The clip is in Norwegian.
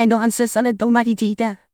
Enn å anse sånne dumme idioter.